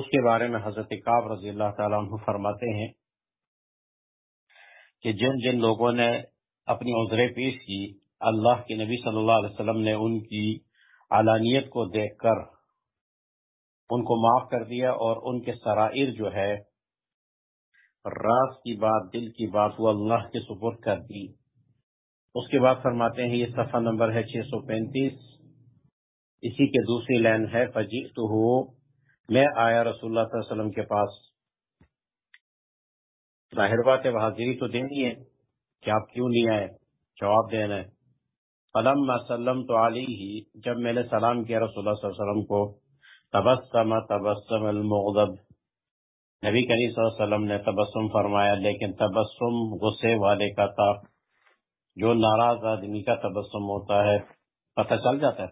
اس کے بارے میں حضرت کعب رضی اللہ تعالیٰ عنہ فرماتے ہیں کہ جن جن لوگوں نے اپنی عذریں پیش کی، اللہ کے نبی صلی اللہ علیہ وسلم نے ان کی علانیت کو دیکھ کر ان کو معاف کر دیا اور ان کے سرائر جو ہے، راز کی بات، دل کی بات وہ اللہ کے سپرد کر دی اس کے بعد فرماتے ہیں، یہ صفحہ نمبر ہے چھ سو پینتیس۔ اسی کے دوسری لائن ہے فجی تو ہو میں آیا رسول اللہ صلی اللہ علیہ وسلم کے پاس۔ ظاہر بات ہے حاضری تو دینی ہے کہ آپ کیوں نہیں آئے؟ جواب دینا ہے۔ فلم سلم تو علی ہی جب میں نے سلام کیا رسول اللہ صلی اللہ علیہ وسلم کو، تبسم تبسم المغضب۔ نبی کریم صلی اللہ علیہ وسلم نے تبسم فرمایا، لیکن تبسم غصے والے کا تھا۔ جو ناراض آدمی کا تبسم ہوتا ہے، پتہ چل جاتا ہے۔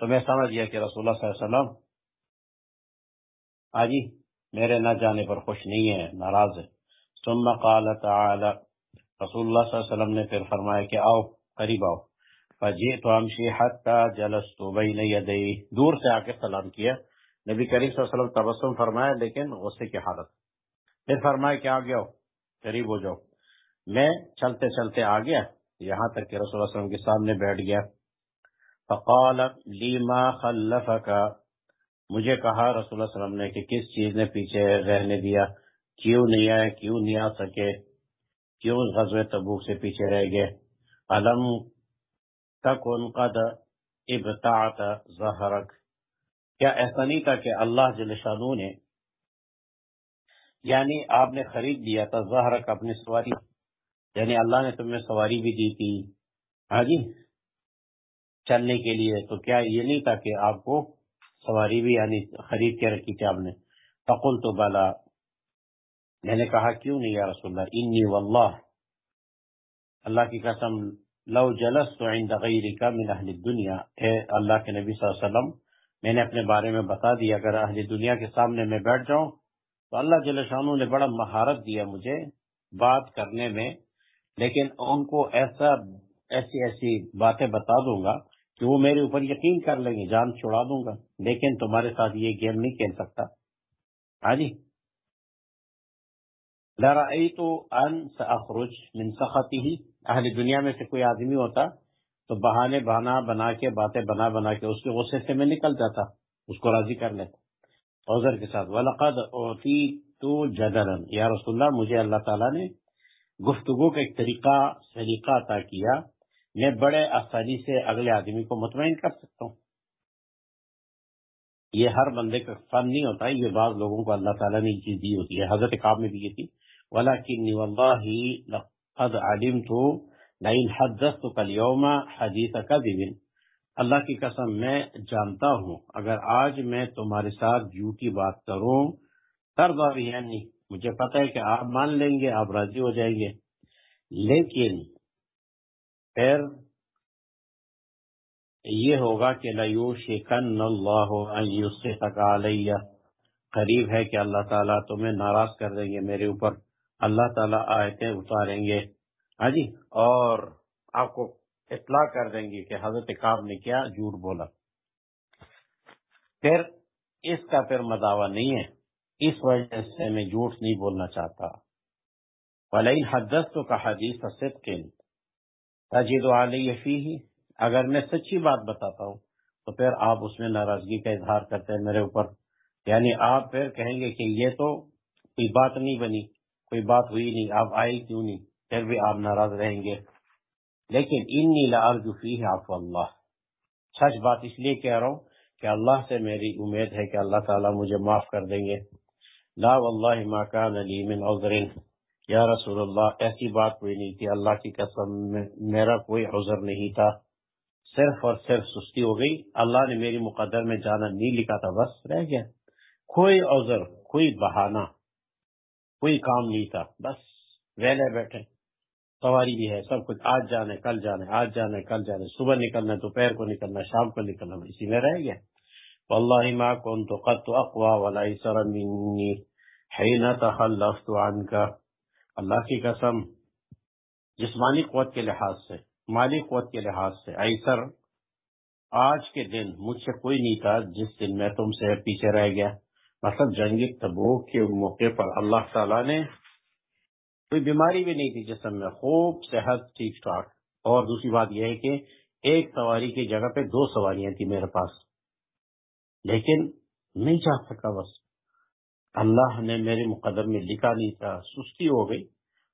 تو میں سمجھ گیا کہ رسول اللہ صلی اللہ علیہ وسلم آجی، میرے نہ جانے پر خوش نہیں ہے ناراض ہے ثم قال تعالی، رسول اللہ صلی اللہ علیہ وسلم نے پھر فرمایا کہ آؤ، قریب آؤ۔ فجئت امشي حتى جلست بين يدي دور سے آ کے سلام کیا۔ نبی کریم صلی اللہ علیہ وسلم تبسم فرمایا، لیکن غصے کی حالت۔ پھر فرمایا کہ آ گیا قریب ہو جاؤ۔ میں چلتے چلتے آ گیا، یہاں تک کہ رسول اللہ علیہ وسلم کے سامنے بیٹھ گیا۔ فقال لیما خلفک؟ مجھے کہا رسول اللہ علیہ وسلم نے کہ کس چیز نے پیچھے رہنے دیا؟ کیوں نہیں آئے؟ کیوں نہیں آ سکے؟ کیوں غزوہ تبوک سے پیچھے رہ گئے؟ علم تکن قد ابتعت ظہرک۔ کیا ایسا نہیں تھا کہ اللہ جل شانو نے یعنی آپ نے خرید لیا تھا زہرک اپنی سواری؟ یعنی اللہ نے تمہیں سواری بھی دی تھی؟ ہاں جی چلنے کے لیے تو کیا یہ نہیں تھا کہ آپ کو سواری بھی یعنی خرید کے رکھی تھی آپ نے۔ فقل تو بالا میں نے کہا، کیوں نہیں یا رسول اللہ؟ انی واللہ۔ اللہ کی قسم، لو جلس عند غیرک من اہل الدنیا۔ اے اللہ کے نبی صلی اللہ علیہ وسلم، میں نے اپنے بارے میں بتا دیا، اگر اہل دنیا کے سامنے میں بیٹھ جاؤں، تو اللہ جل نے بڑا مہارت دیا مجھے بات کرنے میں۔ لیکن ان کو ایسا، ایسی ایسی باتیں بتا دوں گا کہ وہ میرے اوپر یقین کر لیں گے، جان چھڑا دوں گا۔ لیکن تمہارے ساتھ یہ گیم نہیں کھیل سکتا۔ ہاں جی؟ تو ان اخرج من ہی اہل دنیا میں سے کوئی آدمی ہوتا تو بہانے بہانا، بنا کے باتیں بنا بنا کے اس کے غصے سے میں نکل جاتا، اس کو راضی کر لیتا۔ عذر کے ساتھ، ولقد اوتی تو جدرن یا رسول اللہ، مجھے اللہ تعالیٰ نے گفتگو کا ایک طریقہ، سلیقہ عطا کیا۔ میں بڑے آسانی سے اگلے آدمی کو مطمئن کر سکتا ہوں۔ یہ ہر بندے کا فن نہیں ہوتا، یہ بعض لوگوں کو اللہ تعالیٰ نے یہ چیز دی ہوتی ہے۔ حضرت کعب میں بھی یہ تھی ولا کی لقد علمت حدثت کل حدیث کا دن اللہ کی قسم میں جانتا ہوں، اگر آج میں تمہارے ساتھ جھوٹی بات کروں تربا بھی ہے نہیں۔ مجھے پتہ ہے کہ آپ مان لیں گے، آپ راضی ہو جائیں گے۔ لیکن پھر یہ ہوگا کہ لیو شکن اللہ سے علیہ۔ قریب ہے کہ اللہ تعالیٰ تمہیں ناراض کر دیں گے میرے اوپر۔ اللہ تعالیٰ آیتیں اتاریں گے۔ ہاں جی اور آپ کو اطلاع کر دیں گے کہ حضرت کاب نے کیا جھوٹ بولا۔ پھر اس کا پھر مداوع نہیں ہے۔ اس وجہ سے میں جھوٹ نہیں بولنا چاہتا۔ ولین حدث تو کا حدیث تجید علیہ فی اگر میں سچی بات بتاتا ہوں، تو پھر آپ اس میں ناراضگی کا اظہار کرتے ہیں میرے اوپر۔ یعنی آپ پھر کہیں گے کہ یہ تو کوئی بات نہیں بنی، کوئی بات ہوئی نہیں، آپ آئے کیوں نہیں؟ پھر بھی آپ ناراض رہیں گے۔ لیکن انی لارجو فیہ عفو اللہ۔ سچ بات اس لیے کہہ رہا ہوں کہ اللہ سے میری امید ہے کہ اللہ تعالیٰ مجھے معاف کر دیں گے۔ لا واللہ ما کان من عذر یا رسول اللہ، ایسی بات کوئی نہیں تھی۔ اللہ کی قسم میں میرا کوئی عذر نہیں تھا۔ صرف اور صرف سستی ہو گئی۔ اللہ نے میری مقدر میں جانا نہیں لکھا تھا، بس رہ گیا۔ کوئی عذر، کوئی بہانہ، کوئی کام نہیں تھا۔ بس ویلے بیٹھے۔ سواری بھی ہے، سب کچھ۔ آج جانے کل جانے آج جانے کل جانے صبح نکلنا دوپہر کو نکلنا شام کو نکلنا اسی میں رہ گیا۔ واللہ ما كنت قد اقوا ولا يسر مني حين تخلفت عنك۔ اللہ کی قسم، جسمانی قوت کے لحاظ سے، مالی قوت کے لحاظ سے۔ ایسر آج کے دن مجھ سے کوئی نہیں تھا جس دن میں تم سے پیچھے رہ گیا۔ مطلب جنگ تبوک کے موقع پر اللہ تعالیٰ نے کوئی بیماری بھی نہیں تھی جسم میں، خوب صحت، ٹھیک ٹھاک۔ اور دوسری بات یہ ہے کہ ایک سواری کی جگہ پہ دو سواریاں تھی میرے پاس، لیکن نہیں چاہ سکا بس۔ اللہ نے میرے مقدر میں لکھا نہیں تھا، سستی ہو گئی۔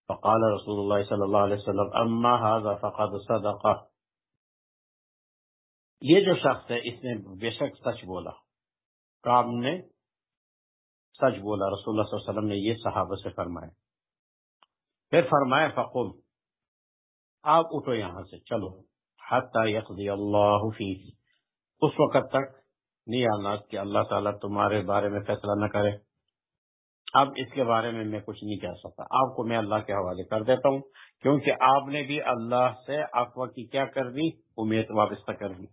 فقال رسول اللہ صلی اللہ علیہ وسلم، اما هذا فقد صدقہ یہ جو شخص ہے، اس نے بے شک سچ بولا۔ کام نے سچ بولا۔ رسول اللہ صلی اللہ علیہ وسلم نے یہ صحابہ سے فرمایا۔ پھر فرمایا، فقم، آپ اٹھو یہاں سے، چلو۔ حتی یقضی اللہ فی۔ اس وقت تک نہیں آنا کہ اللہ تعالیٰ تمہارے بارے میں فیصلہ نہ کرے۔ اب اس کے بارے میں میں کچھ نہیں کہہ سکتا۔ آپ کو میں اللہ کے حوالے کر دیتا ہوں، کیونکہ آپ نے بھی اللہ سے افواہ کی کیا کر دی امید وابستہ کر دی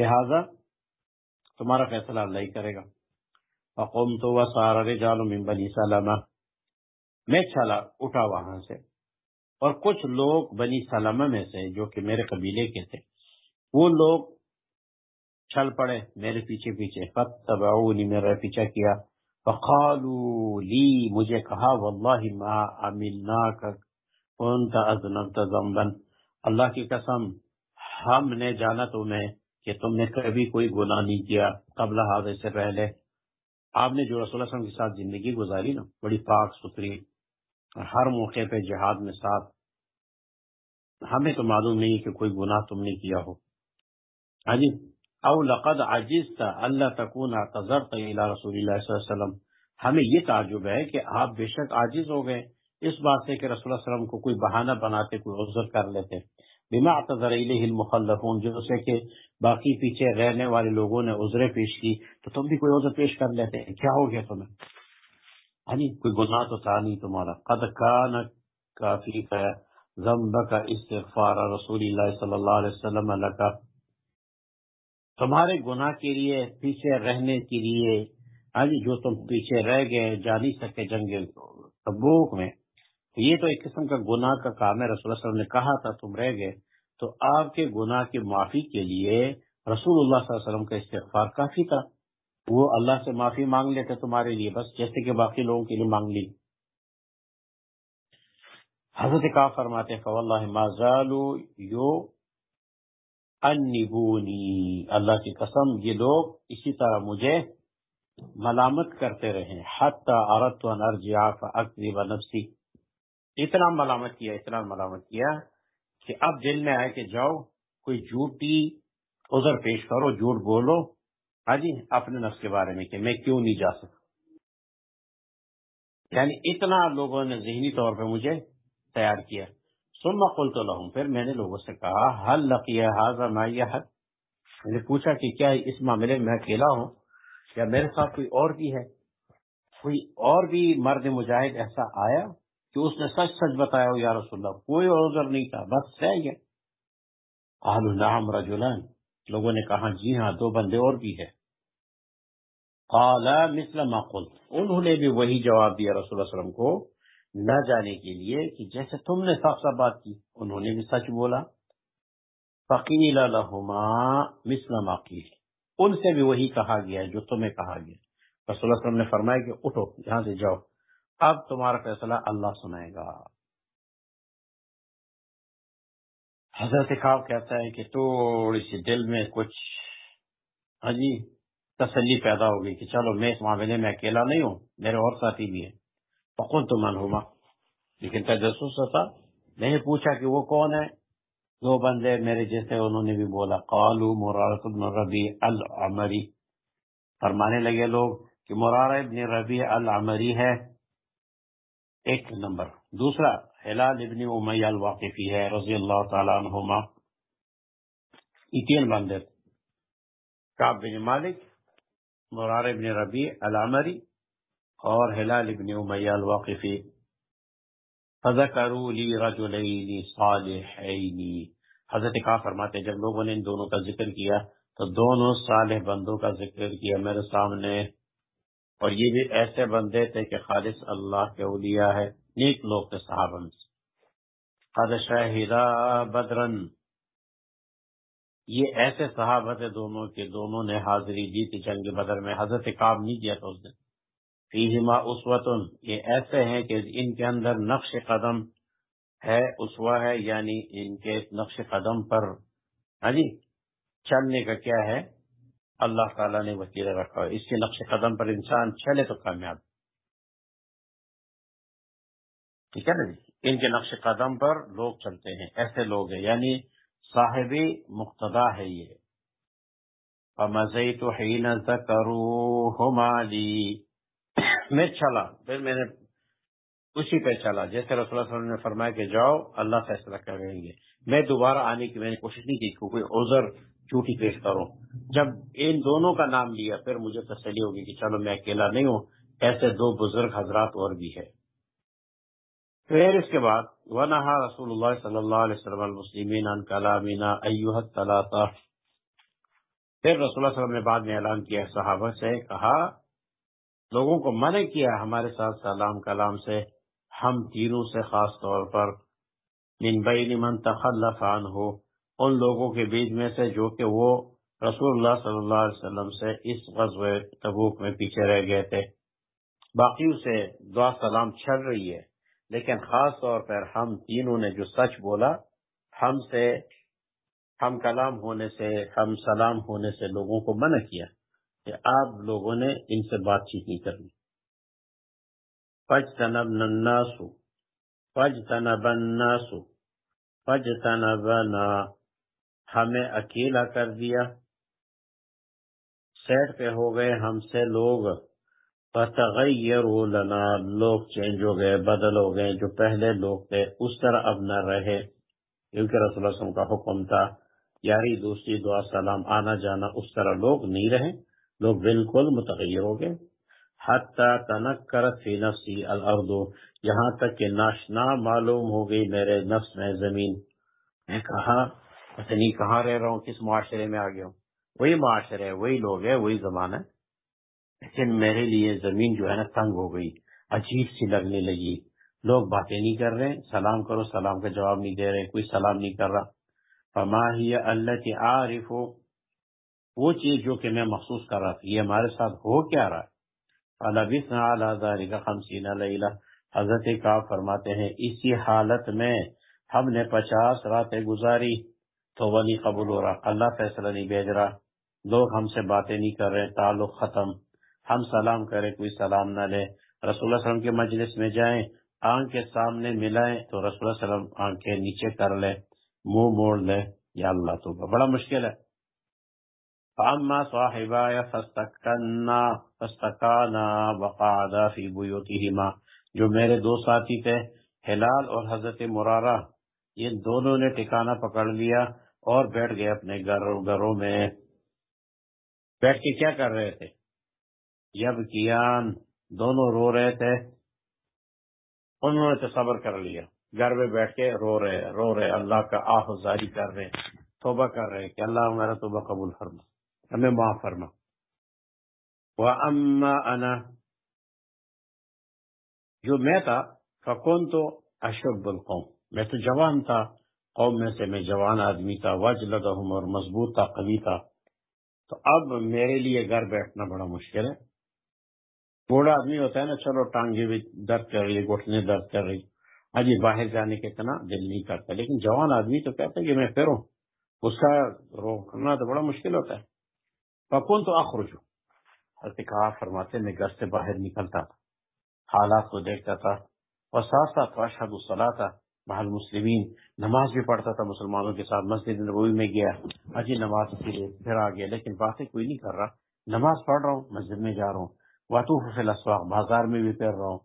لہذا تمہارا فیصلہ اللہ ہی کرے گا۔ اقوم تو وہ سارا رجال من بنی سلامہ میں چلا اٹھا وہاں سے۔ اور کچھ لوگ بنی سلامہ میں سے، جو کہ میرے قبیلے کے تھے، وہ لوگ چل پڑے میرے پیچھے پیچھے۔ میرا پیچھا کیا۔ فقالوا لی، مجھے کہا، واللہ ما عملناک انت اذنبت ذنبا۔ اللہ کی قسم، ہم نے جانا تمہیں کہ تم نے کبھی کوئی گناہ نہیں کیا قبل حاضر سے پہلے۔ آپ نے جو رسول اللہ علیہ وسلم کے ساتھ زندگی گزاری نا، بڑی پاک ستھری، ہر موقع پہ جہاد میں ساتھ۔ ہمیں تو معلوم نہیں کہ کوئی گناہ تم نے کیا ہو۔ ہاں جی؟ او لقد عجزت اللہ تکون اعتذرت الى رسول اللہ صلی اللہ علیہ وسلم۔ ہمیں یہ تعجب ہے کہ آپ بے شک عاجز ہو گئے۔ اس بات سے کہ رسول اللہ علیہ وسلم کو کوئی بہانہ بناتے، کوئی عذر کر لیتے۔ بما اعتذر الیہ المخلفون، جو سے کہ باقی پیچھے رہنے والے لوگوں نے عذر پیش کی، تو تم بھی کوئی عذر پیش کر لیتے۔ کیا ہو گیا تمہیں؟ یعنی کوئی گناہ تو تھا نہیں تمہارا۔ قد کان کافی کا ذنبک استغفار رسول اللہ صلی اللہ علیہ وسلم لکا۔ تمہارے گناہ کے لیے، پیچھے رہنے کے لیے آج جو تم پیچھے رہ گئے، جا نہیں سکے جنگ تبوک میں، یہ تو ایک قسم کا گناہ کا کام ہے۔ رسول اللہ علیہ وسلم نے کہا تھا، تم رہ گئے۔ تو آپ کے گناہ کی معافی کے لیے رسول اللہ صلی اللہ علیہ وسلم کا استغفار کافی تھا۔ وہ اللہ سے معافی مانگ لیتے تمہارے لیے، بس جیسے کہ باقی لوگوں کے لیے مانگ لی۔ حضرت کا فرماتے یو انبونی اللہ کی قسم، یہ لوگ اسی طرح مجھے ملامت کرتے رہے۔ حتی عرت و نرجع فاکذب نفسی۔ اتنا ملامت کیا، اتنا ملامت کیا کہ اب دل میں آئے کہ جاؤ، کوئی جھوٹی عذر پیش کرو، جھوٹ بولو۔ ہاں جی اپنے نفس کے بارے میں کہ میں کیوں نہیں جا سکتا یعنی اتنا لوگوں نے ذہنی طور پہ مجھے تیار کیا۔ ثم قلت لهم، پھر میں نے لوگوں سے کہا حل لقی هذا ما حد میں نے پوچھا کہ کیا اس معاملے میں اکیلا ہوں؟ یا میرے ساتھ کوئی اور بھی ہے؟ کوئی اور بھی مرد مجاہد ایسا آیا کہ اس نے سچ سچ بتایا ہو، یا رسول اللہ، کوئی عذر نہیں تھا، بس ہے یہ قالوا، نعم رجلان لوگوں نے کہا جی ہاں دو بندے اور بھی ہے قال مثل ما قلت انہوں نے بھی وہی جواب دیا رسول اللہ علیہ وسلم کو نہ جانے کے لیے کہ جیسے تم نے صاف صاف بات کی، انہوں نے بھی سچ بولا۔ فقیل لہما مثل ما قیل ان سے بھی وہی کہا گیا جو تمہیں کہا گیا۔ رسول اللہ علیہ وسلم نے فرمایا کہ اٹھو، یہاں سے جاؤ۔ اب تمہارا فیصلہ اللہ سنائے گا۔ حضرت خواب کہتا ہے کہ تھوڑی سی دل میں کچھ ہاں جی تسلی پیدا ہوگی کہ چلو میں اس معاملے میں اکیلا نہیں ہوں، میرے اور ساتھی بھی ہیں۔ فقل تو من ہوما لیکن تجسس تھا، میں نے پوچھا کہ وہ کون ہے؟ دو بندے میرے جیسے انہوں نے بھی بولا قالو مرارت ابن ربی العمری۔ فرمانے لگے لوگ کہ مرار ابن ربی العمری ہے۔ ایک نمبر۔ دوسرا حلال ابن امیہ الواقفی ہے، رضی اللہ تعالیٰ عنہما۔ یہ تین بندے۔ کعب بن مالک مرار ابن ربی العمری۔ اور حلال ابن امیہ الواقفی فذکروا لی رجلین صالحین۔ حضرت کا فرماتے ہیں، جب لوگوں نے ان دونوں کا ذکر کیا تو دونوں صالح بندوں کا ذکر کیا میرے سامنے۔ اور یہ بھی ایسے بندے تھے کہ خالص اللہ کے اولیاء ہے نیک لوگ تھے صحابہ۔ میں قد شاہدہ بدرن۔ یہ ایسے صحابہ تھے دونوں کے، دونوں نے حاضری دی تھی جنگ بدر میں۔ حضرت کام نہیں کیا تھا اس دن۔ فیہما اسوتن یہ ایسے ہیں کہ ان کے اندر نقش قدم ہے اسوا ہے یعنی ان کے نقش قدم پر ہاں جی چلنے کا کیا ہے؟ اللہ تعالیٰ نے وسیلہ رکھا اس کے نقش قدم پر انسان چلے تو کامیاب۔ ٹھیک ہے نا جی؟ ان کے نقش قدم پر لوگ چلتے ہیں، ایسے لوگ ہیں یعنی صاحب مقتدا ہے یہ۔ تو میں چلا، پھر میں نے اسی پہ چلا۔ جیسے رسول اللہ علیہ وسلم نے فرمایا کہ جاؤ، اللہ فیصلہ کریں گے۔ میں دوبارہ آنے کی میں نے کوشش نہیں کی کوئی عذر جھوٹی پیش کروں۔ جب ان دونوں کا نام لیا، پھر مجھے تسلی ہوگی کہ چلو میں اکیلا نہیں ہوں۔ ایسے دو بزرگ حضرات اور بھی ہے پھر اس کے بعد ونہا رسول اللہ صلی اللہ علیہ وسلم المسلمین ان کلامینا ایوہ ثلاثہ پھر رسول اللہ علیہ وسلم نے بعد میں اعلان کیا، صحابہ سے کہا لوگوں کو منع کیا ہمارے ساتھ سلام کلام سے، ہم تینوں سے خاص طور پر، من بین من تخلف عنہ، ان لوگوں کے بیچ میں سے جو کہ وہ رسول اللہ صلی اللہ علیہ وسلم سے اس غزوہ تبوک میں پیچھے رہ گئے تھے۔ باقیوں سے دعا سلام چل رہی ہے، لیکن خاص طور پر ہم تینوں نے جو سچ بولا، ہم سے، ہم کلام ہونے سے، ہم سلام ہونے سے لوگوں کو منع کیا۔ کہ آپ لوگوں نے ان سے بات چیت نہیں کرنی۔ پج تنب نناسو پج تنب ناسو پج تنب ہمیں اکیلا کر دیا۔ سیٹ پہ ہو گئے ہم سے لوگ۔ لنا۔ لوگ چینج ہو گئے، بدل ہو گئے۔ جو پہلے لوگ تھے، اس طرح اب نہ رہے۔ کیونکہ رسول اللہ وسلم کا حکم تھا، یاری دوسری دعا، سلام، آنا جانا، اس طرح لوگ نہیں رہے۔ لوگ بالکل متغیر ہو گئے۔ حتی تنکرت فی نفسی الارض، یہاں تک کہ ناشنا معلوم ہو گئی میرے نفس میں زمین۔ میں کہا، پتہ نہیں کہاں رہ رہا ہوں، کس معاشرے میں آ گیا ہوں۔ وہی معاشرے ہے وہی لوگ ہے وہی زمانہ ہے۔ لیکن میرے لیے زمین جو ہے نا تنگ ہو گئی، عجیب سی لگنے لگی۔ لوگ باتیں نہیں کر رہے، سلام کرو، سلام کا جواب نہیں دے رہے، کوئی سلام نہیں کر رہا۔ فما ہی اللہ کی عارف وہ چیز جو کہ میں محسوس کر رہا تھا، یہ ہمارے ساتھ ہو کیا رہا حضرت کا فرماتے ہیں، اسی حالت میں ہم نے پچاس راتیں گزاری تو وہ نہیں قبول ہو رہا، اللہ فیصلہ نہیں بھیج رہا۔ لوگ ہم سے باتیں نہیں کر رہے، تعلق ختم۔ ہم سلام کریں، کوئی سلام نہ لے۔ رسول اللہ وسلم کے مجلس میں جائیں، آنکھ کے سامنے ملائیں تو رسول اللہ وسلم آنکھ کے نیچے کر لیں منہ موڑ لے۔ یا اللہ تو بڑا مشکل ہے۔ فاما صاحبا فاستكنا فاستكانا وقعدا في بيوتهما جو میرے دو ساتھی تھے، ہلال اور حضرت مرارہ، یہ دونوں نے ٹھکانہ پکڑ لیا اور بیٹھ گئے اپنے گھروں میں۔ بیٹھ کے کیا کر رہے تھے؟ یب کیان دونوں رو رہے تھے، انہوں نے تو صبر کر لیا۔ گھر میں بیٹھ کے رو رہے رو رہے، اللہ کا آہ زاری کر رہے، توبہ کر رہے کہ اللہ میرا توبہ قبول فرما ہمیں معاف فرما۔ اما انا جو میں تھا فکون تو اشب القوم۔ میں تو جوان تھا، قوم میں سے میں جوان آدمی تھا وج لگا ہوں اور مضبوط تھا، قوی تھا۔ تو اب میرے لیے گھر بیٹھنا بڑا مشکل ہے۔ بوڑھا آدمی ہوتا ہے نا، چلو ٹانگے بھی درد کر رہی، گھٹنے درد کر رہی۔ ہاں جی باہر جانے کے اتنا دل نہیں کرتا۔ لیکن جوان آدمی تو کہتا ہے کہ میں پھروں اس کا روکنا تو بڑا مشکل ہوتا ہے۔ پکون تو آخرج کہا، فرماتے، میں گھر سے باہر نکلتا تھا۔ حالات کو دیکھتا تھا۔ اور ساتھ ساتھ اشحد الصلاح تھا بحال مسلمین نماز بھی پڑھتا تھا، مسلمانوں کے ساتھ مسجد نبوی میں گیا۔ اجی نماز کے لیے پھر آ گیا، لیکن باتیں کوئی نہیں کر رہا۔ نماز پڑھ رہا ہوں، مسجد میں جا رہا ہوں۔ واطوف فی الاسواق بازار میں بھی پھر رہا ہوں۔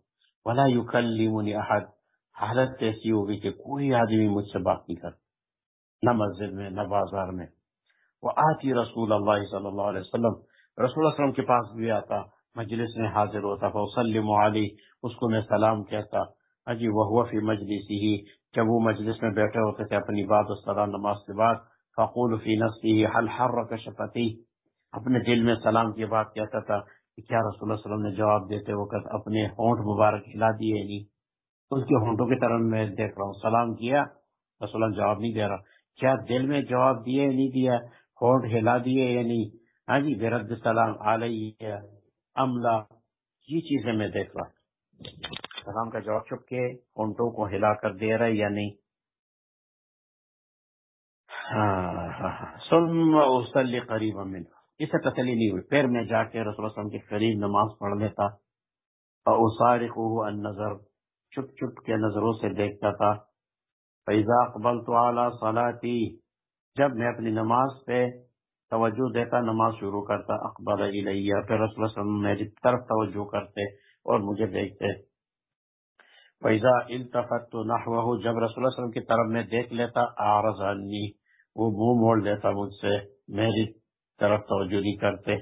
ولا یکلمنی احد حالت ایسی ہوگی کہ کوئی آدمی مجھ سے بات نہیں کرتا۔ نہ مسجد میں، نہ بازار میں۔ وہ آتی رسول اللہ صلی اللہ علیہ وسلم۔ رسول اللہ وسلم کے پاس بھی آتا، مجلس میں حاضر ہوتا فسلم علی اس کو میں سلام کہتا۔ اجی وہ فی مجلس ہی جب وہ مجلس میں بیٹھے ہوتے تھے اپنی بات و سلام نماز کے بعد، فقول فی نفسی حل حرک شفتی اپنے دل میں سلام کی بات کہتا تھا کہ کیا رسول اللہ وسلم نے جواب دیتے وقت اپنے ہونٹ مبارک ہلا دیے نہیں؟ اس کے ہونٹوں کی طرف میں دیکھ رہا ہوں، سلام کیا؟ رسول اللہ جواب نہیں دے رہا۔ کیا دل میں جواب دیے نہیں دیا؟ ہونٹ ہلا دیے یا نہیں؟ ہاں جی برد سلام، علیہ عملہ یہ چیزیں میں دیکھ رہا سلام کا جواب چھپ کے اونٹوں کو ہلا کر دے رہا ہے یا نہیں؟ ہاں، سلم قریب امن اسے تسلی نہیں ہوئی۔ پھر میں جا کے رسول وسلم کے قریب نماز پڑھ لیتا۔ اور اسار کو نظر چپ چپ کے نظروں سے دیکھتا تھا۔ فیضا اقبال تو اعلیٰ صلاحی جب میں اپنی نماز پہ توجہ دیتا، نماز شروع کرتا اکبر علیہ پھر رسول وسلم میری طرف توجہ کرتے اور مجھے دیکھتے فیضا التفت تو نہ جب رسول وسلم کی طرف میں دیکھ لیتا آرز وہ منہ موڑ لیتا مجھ سے، میری طرف توجہ نہیں کرتے۔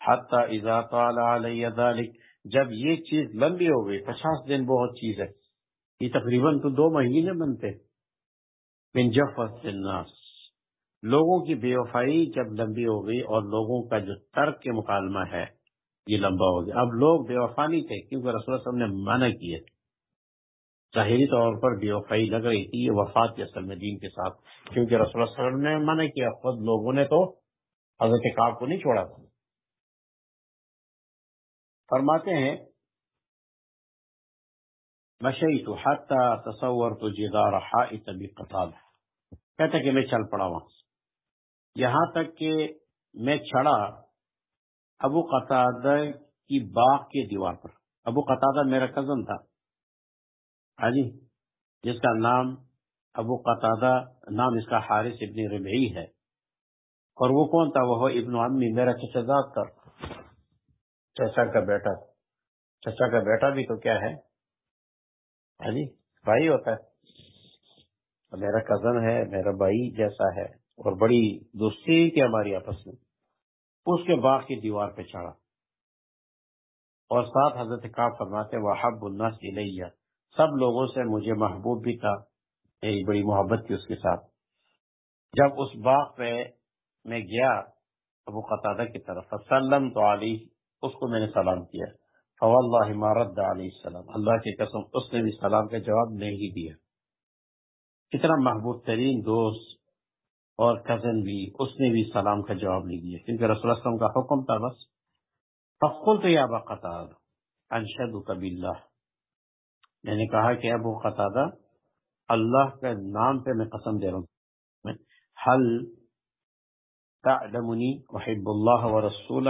حتی اذا طال علی ذلك، جب یہ چیز لمبی ہو گئی، پچاس دن بہت چیز ہے، یہ تقریباً تو دو مہینے بنتے۔ من جفت الناس لوگوں کی بے وفائی جب لمبی ہو گئی اور لوگوں کا جو ترک کے مکالمہ ہے، یہ لمبا ہو گیا۔ اب لوگ بے وفا نہیں تھے کیونکہ رسول اللہ علیہ وسلم نے منع کیے۔ ظاہری طور پر بے وفائی لگ رہی تھی، یہ وفات کے اصل میں دین کے ساتھ، کیونکہ رسول اللہ علیہ وسلم نے منع کیا۔ خود لوگوں نے تو حضرت کعب کو نہیں چھوڑا تھا۔ فرماتے ہیں، مشیت حتی تصور تو جدار حائط بقتال کہتا کہ میں چل پڑا وہاں یہاں تک کہ میں چڑھا ابو قطادہ کی باغ کے دیوار پر۔ ابو قطادہ میرا کزن تھا۔ ہاں جی جس کا نام ابو قطادہ، نام اس کا حارث ابن ربعی ہے۔ اور وہ کون تھا؟ وہ ابن عمی، میرا چچا زاد تھا۔ چچا کا بیٹا۔ چچا کا بیٹا بھی تو کیا ہے؟ ہاں جی بھائی ہوتا ہے۔ میرا کزن ہے، میرا بھائی جیسا ہے۔ اور بڑی دوستی کی ہماری آپس میں۔ اس کے باغ کی دیوار پہ چڑھا۔ اور ساتھ حضرت کاب فرماتے، وحب الناس الیہ سب لوگوں سے مجھے محبوب بھی تھا میری بڑی محبت تھی اس کے ساتھ۔ جب اس باغ پہ میں گیا، ابو قطادہ کی طرف سلم تو علی اس کو میں نے سلام کیا۔ فواللہ ما رد علیہ السلام۔ اللہ کی قسم، اس نے بھی سلام کا جواب نہیں دیا۔ کتنا محبوب ترین دوست اور کزن بھی، اس نے بھی سلام کا جواب نہیں دیا، کیونکہ رسول اللہ وسلم کا حکم تھا بس۔ فقلت یا ابا انشد کبھی اللہ میں نے کہا کہ ابو قطادہ اللہ کے نام پہ میں قسم دے رہا ہوں۔ حل تعلمنی وحب اللہ و رسول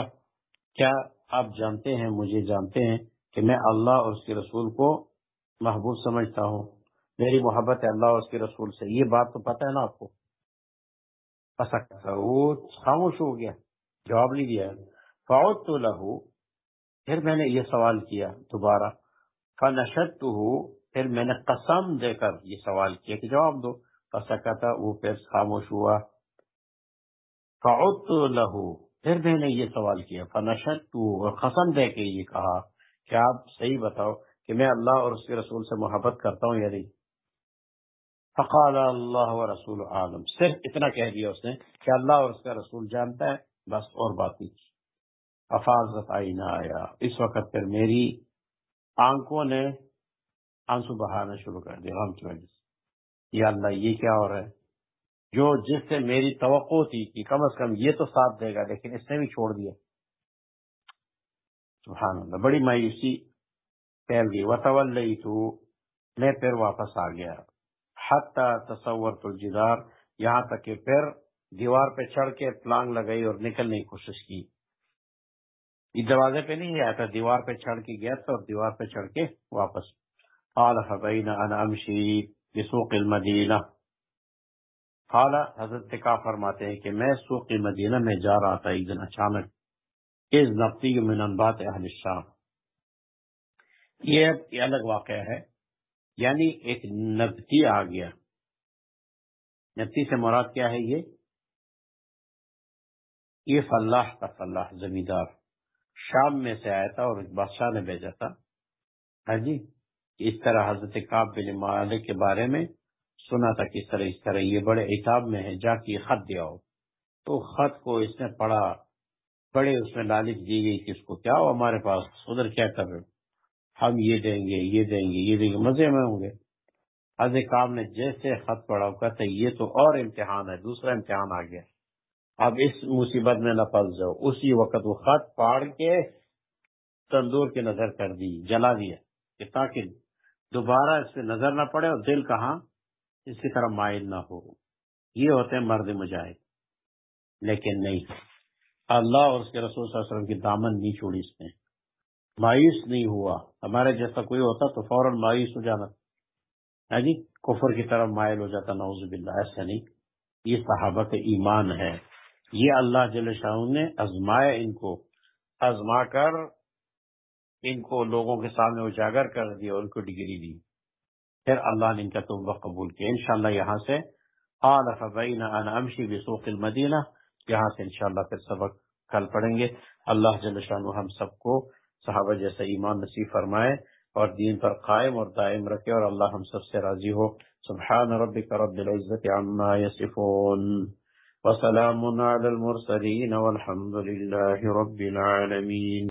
کیا آپ جانتے ہیں، مجھے جانتے ہیں کہ میں اللہ اور اس کے رسول کو محبوب سمجھتا ہوں؟ میری محبت ہے اللہ اور اس کے رسول سے۔ یہ بات تو پتہ ہے نا آپ کو۔ وہ خاموش ہو گیا، جواب نہیں دیا۔ فوت تو لہو پھر میں نے یہ سوال کیا دوبارہ۔ فنشت تو پھر میں نے قسم دے کر یہ سوال کیا کہ جواب دو۔ پسکتا وہ پھر خاموش ہوا۔ فعدت لہو پھر میں نے یہ سوال کیا۔ فنشت اور قسم دے کے یہ کہا کہ آپ صحیح بتاؤ کہ میں اللہ اور اس کے رسول سے محبت کرتا ہوں یا نہیں۔ فقال اللہ و رسول عالم صرف اتنا کہہ دیا اس نے کہ اللہ اور اس کا رسول جانتا ہے، بس اور بات نہیں۔ افاظت آئی نہ آیا۔ اس وقت پھر میری آنکھوں نے آنسو بہانا شروع کر دیا۔ غم کی وجہ سے یا اللہ، یہ کیا ہو رہا ہے؟ جو جس سے میری توقع تھی کہ کم از کم یہ تو ساتھ دے گا، لیکن اس نے بھی چھوڑ دیا۔ سبحان اللہ، بڑی مایوسی پھیل گئی۔ وطول تو میں پھر واپس آ گیا۔ حتی تصور تو جدار یہاں تک کہ پھر دیوار پہ چڑھ کے پلانگ لگائی اور نکلنے کی کوشش کی۔ یہ دروازے پہ نہیں آیا تھا دیوار پہ چڑھ کے گیا تھا اور دیوار پہ چڑھ کے واپس۔ قال فبین انا امشی بسوق المدینہ۔ قال حضرت کا فرماتے ہیں کہ میں سوق مدینہ میں جا رہا تھا ایک دن اچانک۔ اس نفتی من انبات اہل الشام۔ یہ الگ واقعہ ہے۔ یعنی ایک نبتی آ گیا۔ نبتی سے مراد کیا ہے یہ؟ یہ فلاح کا فلاح، زمیندار۔ شام میں سے آیا تھا اور بادشاہ نے بھیجا تھا۔ ہاں جی اس طرح حضرت کاب بن مالک کے بارے میں سنا تھا کس طرح، اس طرح یہ بڑے احتاب میں ہے، جا کے خط دیا ہو تو خط کو اس نے پڑھا بڑے اس میں لالچ دی گئی کہ اس کو کیا ہو، ہمارے پاس، ادھر کیا کر رہے ہم یہ دیں گے، یہ دیں گے، یہ دیں گے، مزے میں ہوں گے۔ حضرت کام نے جیسے خط پڑھا کہتے یہ تو اور امتحان ہے، دوسرا امتحان آ گیا۔ اب اس مصیبت میں نہ پھنس جاؤ۔ اسی وقت وہ خط پاڑ کے تندور کی نظر کر دی، جلا دیا کہ تاکہ دوبارہ اس پہ نظر نہ پڑے اور دل کہاں اس کی طرح مائل نہ ہو۔ یہ ہوتے ہیں مرد مجاہد۔ لیکن نہیں، اللہ اور اس کے رسول صلی اللہ علیہ وسلم کی دامن نہیں چھوڑی اس نے۔ مایوس نہیں ہوا۔ ہمارے جیسا کوئی ہوتا تو فوراً مایوس ہو جانا۔ ہاں جی کفر کی طرف مائل ہو جاتا، نعوذ باللہ، ایسا نہیں۔ یہ صحابت ایمان ہے۔ یہ اللہ جل شاہ نے ازمایا ان کو ازما کر ان کو لوگوں کے سامنے اجاگر کر دیا ان کو ڈگری دی۔ پھر اللہ نے ان کا توبہ قبول کیا۔ انشاءاللہ یہاں سے قال فبین انا امشی بسوق المدینہ، یہاں سے انشاءاللہ پھر سبق کل پڑھیں گے۔ اللہ جل شاہ ہم سب کو صحابہ جیسا ایمان نصیب فرمائے اور دین پر قائم اور دائم رکھے اور اللہ ہم سب سے راضی ہو۔ سبحان ربک رب العزت عما یصفون۔ وسلام علی المرسلین والحمد لله رب العالمین۔